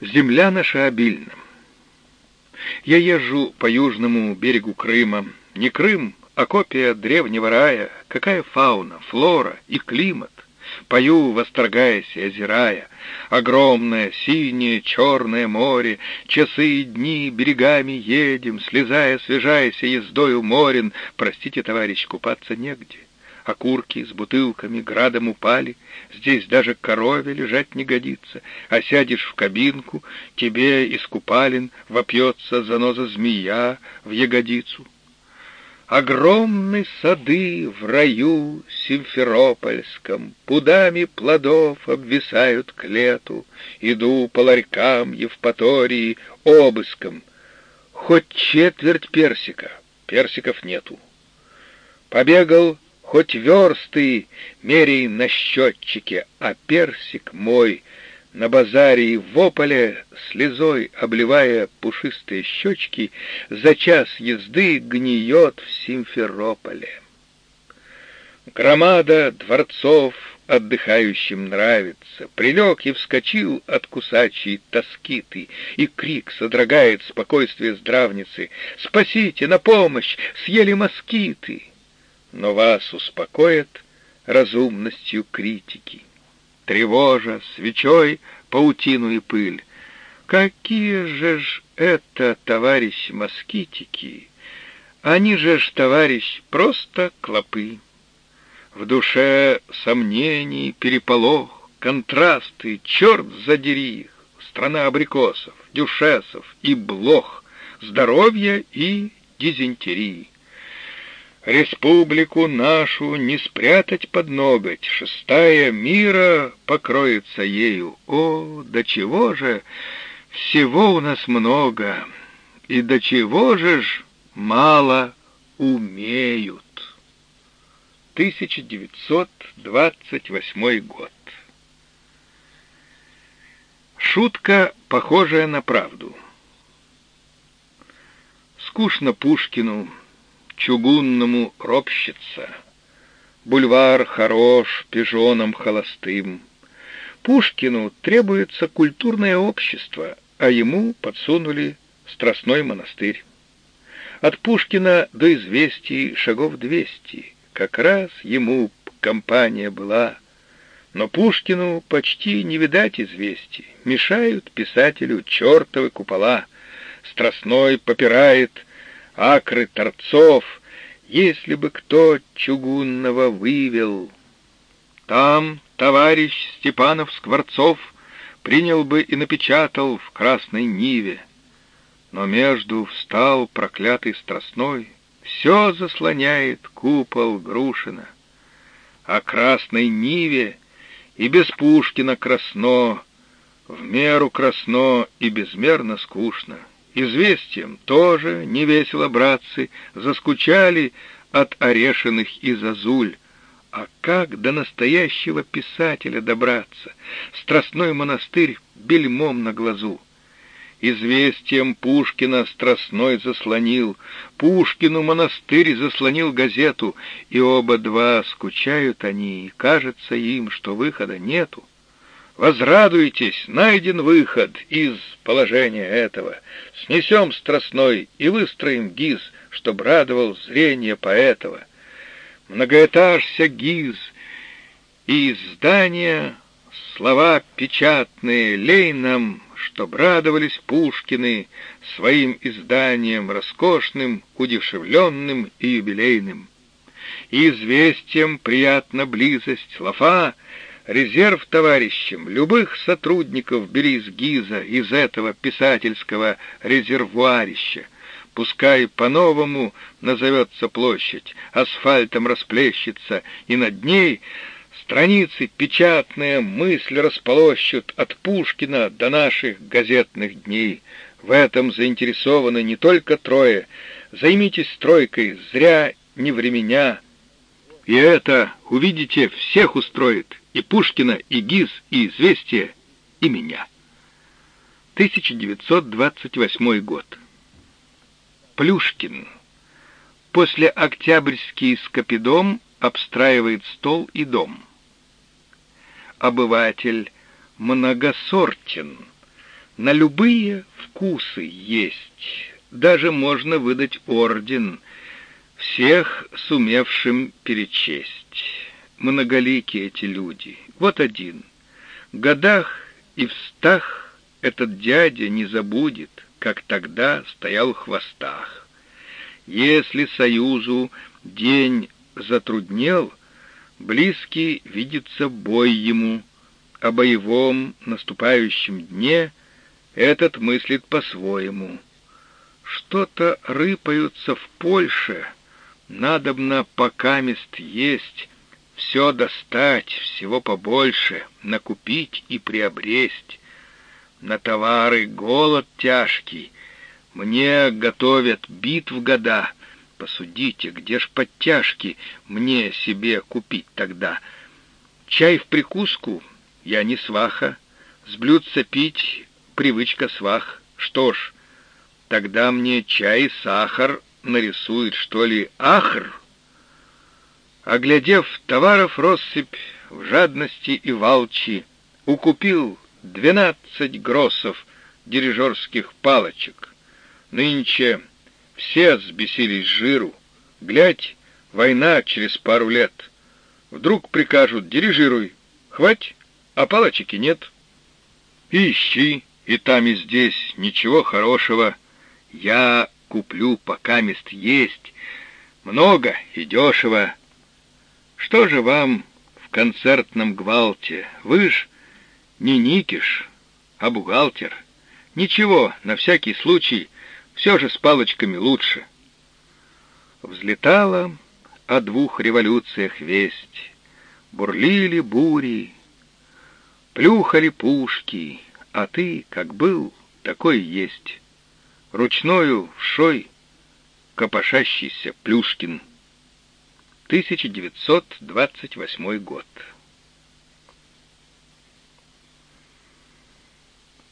Земля наша обильна. Я езжу по южному берегу Крыма. Не Крым, а копия древнего рая. Какая фауна, флора и климат. Пою, восторгаясь озирая. Огромное, синее, черное море, Часы и дни берегами едем, Слезая, освежаясь ездою морен. Простите, товарищ, купаться негде окурки с бутылками градом упали, здесь даже корове лежать не годится, а сядешь в кабинку, тебе из купалин вопьется заноза змея в ягодицу. Огромные сады в раю Симферопольском Пудами плодов обвисают к лету, Иду по ларькам Евпатории обыском. Хоть четверть персика, персиков нету. Побегал Хоть версты мерей на счетчике, а персик мой на базаре и в ополе, слезой обливая пушистые щечки, за час езды гниет в Симферополе. Громада дворцов отдыхающим нравится. Прилег и вскочил от кусачей тоски ты, и крик содрогает спокойствие здравницы. «Спасите, на помощь! Съели москиты!» Но вас успокоят разумностью критики. Тревожа свечой паутину и пыль. Какие же ж это, товарищ, москитики? Они же ж, товарищ, просто клопы. В душе сомнений, переполох, контрасты, черт задери их, страна абрикосов, дюшесов и блох, здоровья и дизентерии. Республику нашу не спрятать под ноготь, шестая мира покроется ею. О, до чего же всего у нас много, и до чего же ж мало умеют. 1928 год. Шутка, похожая на правду. Скучно Пушкину, чугунному ропщица. Бульвар хорош, пижоном холостым. Пушкину требуется культурное общество, а ему подсунули Страстной монастырь. От Пушкина до известий шагов двести, как раз ему компания была. Но Пушкину почти не видать известий, мешают писателю чертовы купола. Страстной попирает акры торцов, если бы кто чугунного вывел. Там товарищ Степанов Скворцов принял бы и напечатал в красной Ниве. Но между встал проклятый страстной, все заслоняет купол Грушина. А красной Ниве и без Пушкина красно, в меру красно и безмерно скучно. Известием тоже невесело, братцы, заскучали от орешенных и зазуль. А как до настоящего писателя добраться? Страстной монастырь бельмом на глазу. Известием Пушкина Страстной заслонил, Пушкину монастырь заслонил газету, и оба два скучают они, и кажется им, что выхода нету. Возрадуйтесь, найден выход из положения этого. Снесем страстной и выстроим гиз, чтоб радовал зрение поэтова. Многоэтажься гиз, и из здания слова печатные лей нам, чтоб радовались Пушкины своим изданием роскошным, удешевленным и юбилейным. И известием приятна близость лафа — Резерв товарищам, любых сотрудников бери из ГИЗа, из этого писательского резервуарища. Пускай по-новому назовется площадь, асфальтом расплещется, и над ней страницы печатные мысль располощут от Пушкина до наших газетных дней. В этом заинтересованы не только трое. Займитесь стройкой, зря не временя. И это, увидите, всех устроит и Пушкина, и ГИЗ, и «Известия», и меня. 1928 год. Плюшкин. После Октябрьский скопидом обстраивает стол и дом. Обыватель многосортен, На любые вкусы есть. Даже можно выдать орден, всех сумевшим перечесть. Многоликие эти люди. Вот один. В годах и в стах этот дядя не забудет, как тогда стоял в хвостах. Если союзу день затруднел, близкий видится бой ему, о боевом наступающем дне этот мыслит по-своему. Что-то рыпаются в Польше, надобно покамест есть, все достать, всего побольше, накупить и приобресть. На товары голод тяжкий, мне готовят битв года. Посудите, где ж подтяжки мне себе купить тогда? Чай в прикуску я не сваха, с блюдца пить привычка свах. Что ж, тогда мне чай сахар нарисует, что ли, ахр? Оглядев товаров россыпь в жадности и волчи, укупил двенадцать гроссов дирижерских палочек. Нынче все взбесились жиру. Глядь, война через пару лет. Вдруг прикажут «дирижируй», хвать, а палочки нет. Ищи, и там, и здесь ничего хорошего. Я куплю, пока мест есть, много и дешево. Что же вам в концертном гвалте? Вы ж не Никиш, а бухгалтер. Ничего, на всякий случай, все же с палочками лучше. Взлетала о двух революциях весть. Бурлили бури, плюхали пушки, а ты, как был, такой есть. Ручною шой копошащийся Плюшкин. 1928 год.